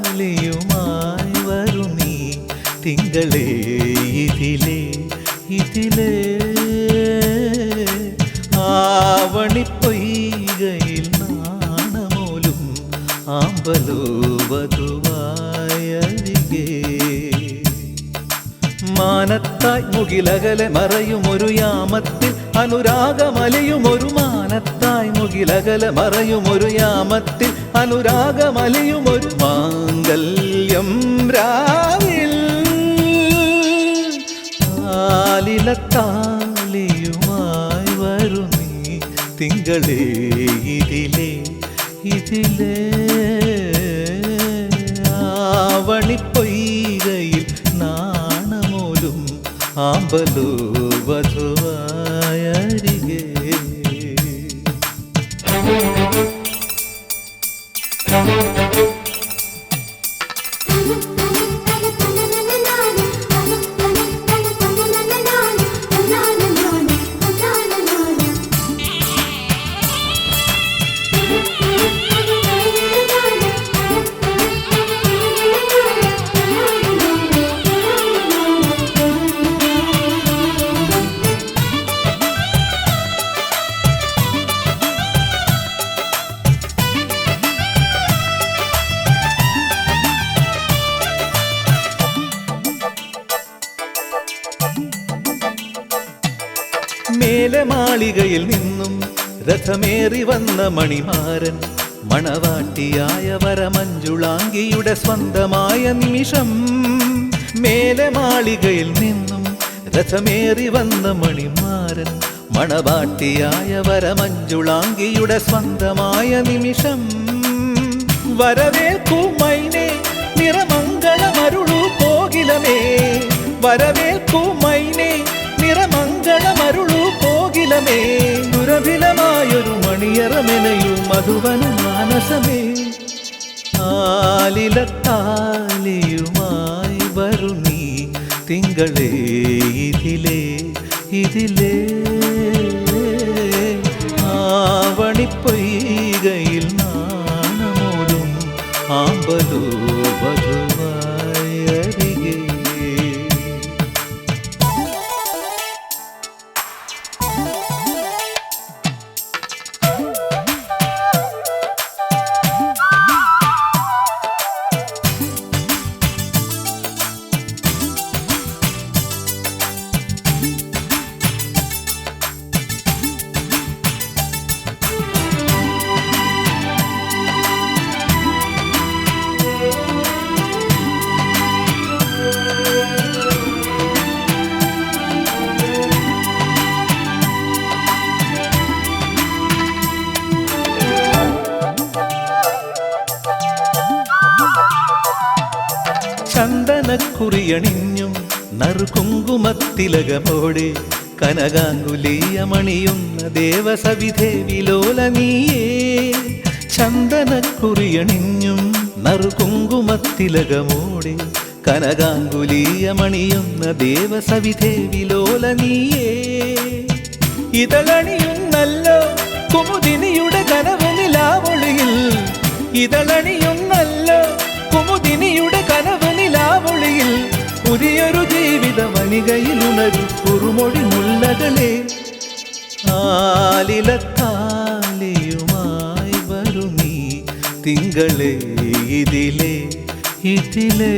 ആലിലത്താലിയുമായി വരുമീ തിങ്കളേ ഇതിലേ ഇതിലേ. ആമ്പലോ വധുവായരികേ മാനത്തായി മുകിലകലെ മറയുമൊരു യാമത്തിൽ അനുരാഗമലയുമൊരു മാനത്തായി മുകിലകലെ മറയുമൊരു യാമത്തിൽ അനുരാഗമലയുമൊരു മാംഗല്യം രാവിൽ ആലിലത്താലിയുമായി വരുമീ തിങ്കളേ ഇതിലേ ഇതിലേ ആവണിപ്പൊയ്കയിൽ നാണമോലും ആമ്പലൂ വധുവായരികേ മേലെ മാളികയിൽ നിന്നും രഥമേറി വന്ന മണിമാരൻ മണവാട്ടിയായ വരമഞ്ജുളാങ്കിയുടെ സ്വന്തമായ നിമിഷം മേലെ മാളികയിൽ നിന്നും രഥമേറി വന്ന മണിമാരൻ മണവാട്ടിയായ വരമഞ്ജുളാങ്കിയുടെ സ്വന്തമായ നിമിഷം വരവേൽക്കൂ മൈനെ നിറമംഗളമരുളു പോകിലമേ വരവേൽക്കൂ പോകിലമേ ദുരഭിലമായൊരു മണിയറമെനയു മധുവന മാനസമേ. ആലിലത്താലിയുമായി വരു തിങ്കളേ ഇതിലേ ഇതിലേ. ആവണിപ്പൊയ്കയിൽ നാണമോലും ആമ്പലോ ചന്ദനക്കുറിയണിഞ്ഞും നറുകുങ്കുമത്തിലകമോടെ കനകാങ്കുലീയമണിയുന്ന ദേവസവിധേവിലോല നീയേ ചന്ദനക്കുറിയണിഞ്ഞും നറുകുങ്കുമത്തിലകമോടെ കനകാങ്കുലീയമണിയുന്ന ദേവസവിധേവിലോല നീയേ ഇതളണിയുന്നല്ലോ കുമുദിനിയുടെ കനവ് നിലാവൊളിയിൽ ഇതളണിയുന്നല്ലോ പുതിയൊരു ജീവിത വനികയിൽ ഉണരു കുറുമൊഴി മുല്ലകളെ. ആലിലത്താലിയുമായി വരു തിങ്കളെ ഇതിലെ ഇതിലേ.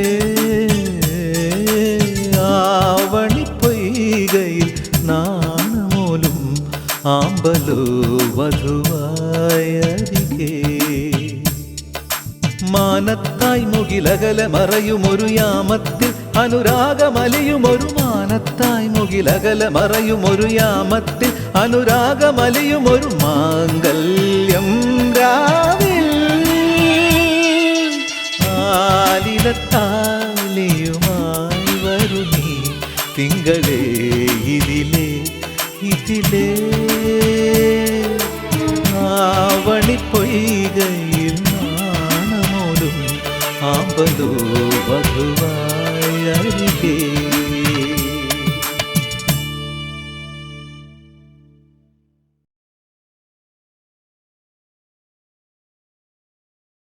ആവണിപ്പൊയ്കയിൽ നാണമോലും ആമ്പലോ വധുവായരികേ. മാനത്തായി മുകിലകല മറയുമൊരു യാമത്തിൽ അനുരാഗമലയുമൊരു മാനത്തായി മുകിലകല മറയുമൊരു യാമത്തിൽ അനുരാഗമലയുമൊരു മാംഗല്യം രാവിൽ ആലിലത്താലിയുമായി വരു നീ തിങ്കളേ ഇതിലേ ഇതിലേ ആവണിപ്പൊയ്കയിൽ വധു ಬಂದು ಮಧುವಾಯರಿಗೆ